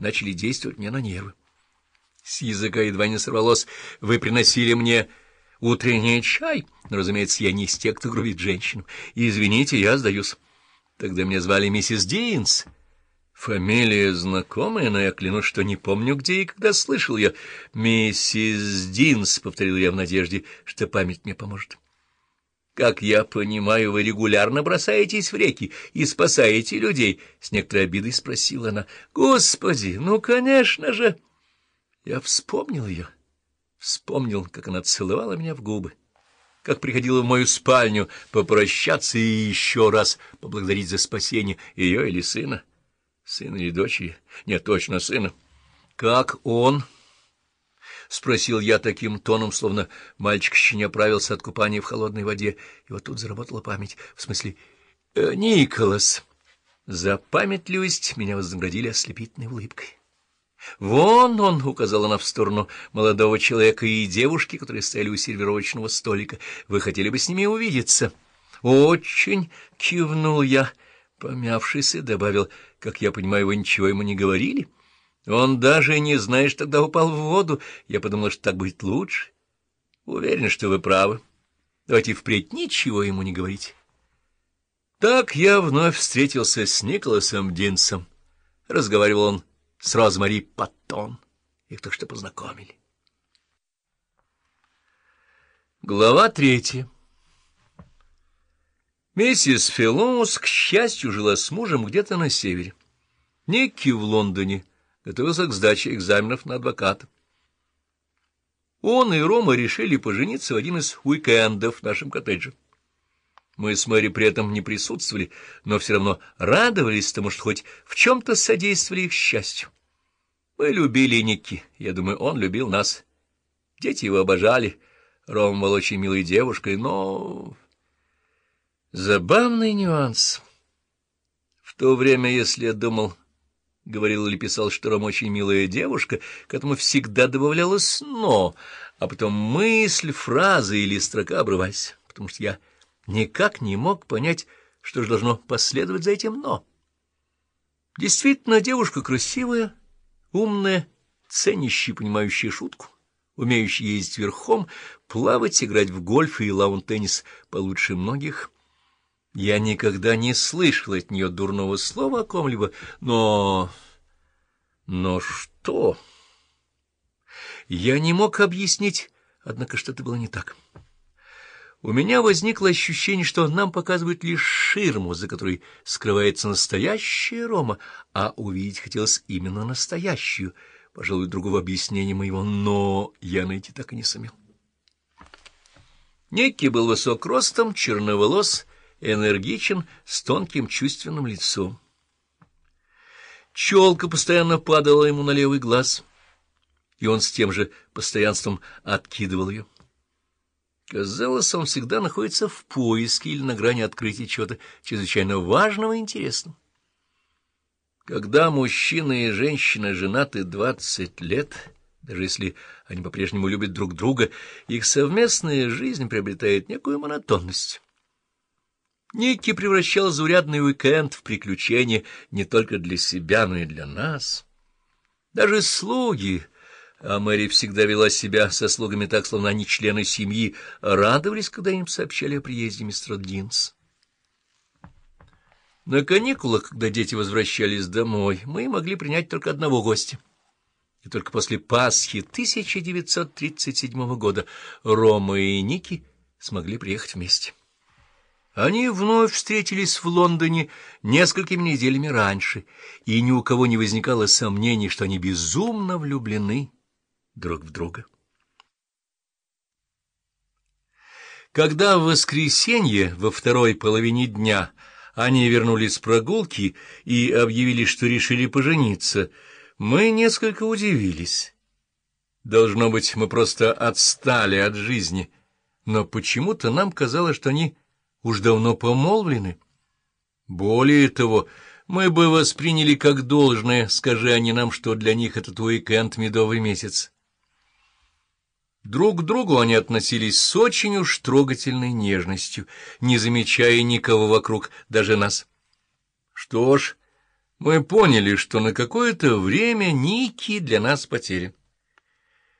начали действовать мне на нервы. С языка едва не сорвалось. Вы приносили мне утренний чай? Но, разумеется, я не из тех, кто грубит женщину. Извините, я сдаюсь. Тогда меня звали миссис Динс. Фамилия знакомая, но я клянусь, что не помню, где и когда слышал я. «Миссис Динс», — повторил я в надежде, что память мне поможет. «Как я понимаю, вы регулярно бросаетесь в реки и спасаете людей?» — с некоторой обидой спросила она. «Господи, ну, конечно же!» Я вспомнил ее, вспомнил, как она целовала меня в губы, как приходила в мою спальню попрощаться и еще раз поблагодарить за спасение ее или сына. Сына или дочери? Нет, точно сына. Как он? — спросил я таким тоном, словно мальчик еще не оправился от купания в холодной воде. И вот тут заработала память. В смысле, э, Николас. За памятливость меня вознаградили ослепительной улыбкой. «Вон он!» — указала она в сторону молодого человека и девушки, которые стояли у сервировочного столика. «Вы хотели бы с ними увидеться?» «Очень!» — кивнул я, помявшись, и добавил — как я понимаю, вы ничего ему не говорили? Он даже не знаешь, тогда упал в воду. Я подумала, что так будет лучше. Уверен, что вы правы. Давайте впредь ничего ему не говорить. Так я вновь встретился с Николасом Динсом. Разговаривал он с Розмари Паттон. Их только что познакомили. Глава третья Миссис Филоус, к счастью, жила с мужем где-то на севере. Никки в Лондоне готовился к сдаче экзаменов на адвоката. Он и Рома решили пожениться в один из уикендов в нашем коттедже. Мы с Мэри при этом не присутствовали, но все равно радовались тому, что хоть в чем-то содействовали их счастью. Мы любили Никки, я думаю, он любил нас. Дети его обожали. Рома был очень милой девушкой, но Забавный нюанс. В то время, если я думал, говорил или писал, что Ром очень милая девушка, к этому всегда добавлялось «но», а потом мысль, фраза или строка обрывались, потому что я никак не мог понять, что же должно последовать за этим «но». Действительно, девушка красивая, умная, ценящая, понимающая шутку, умеющая ездить верхом, плавать, играть в гольф и лаун-теннис получше многих — я никогда не слышал от нее дурного слова о ком-либо, но... Но что? Я не мог объяснить, однако что-то было не так. У меня возникло ощущение, что нам показывают лишь ширму, за которой скрывается настоящая Рома, а увидеть хотелось именно настоящую. Пожалуй, другого объяснения моего «но» я найти так и не сумел. Некий был высок ростом, черноволос, энергичен, с тонким чувственным лицом. Челка постоянно падала ему на левый глаз, и он с тем же постоянством откидывал ее. Казалось, он всегда находится в поиске или на грани открытия чего-то чрезвычайно важного и интересного. Когда мужчина и женщина женаты двадцать лет, даже если они по-прежнему любят друг друга, их совместная жизнь приобретает некую монотонность. Ники превращал заурядный уикенд в приключение не только для себя, но и для нас. Даже слуги, а Мэри всегда вела себя со слугами так, словно они члены семьи, радовались, когда им сообщали о приезде мистера Динс. На каникулах, когда дети возвращались домой, мы могли принять только одного гостя. И только после Пасхи 1937 года Рома и Ники смогли приехать вместе. Они вновь встретились в Лондоне несколькими неделями раньше, и ни у кого не возникало сомнений, что они безумно влюблены друг в друга. Когда в воскресенье во второй половине дня они вернулись с прогулки и объявили, что решили пожениться, мы несколько удивились. Должно быть, мы просто отстали от жизни, но почему-то нам казалось, что они уж давно помолвлены. Более того, мы бы восприняли как должное, скажи они нам, что для них этот уикенд — медовый месяц. Друг к другу они относились с очень уж трогательной нежностью, не замечая никого вокруг, даже нас. Что ж, Мы поняли, что на какое-то время Ники для нас потерян.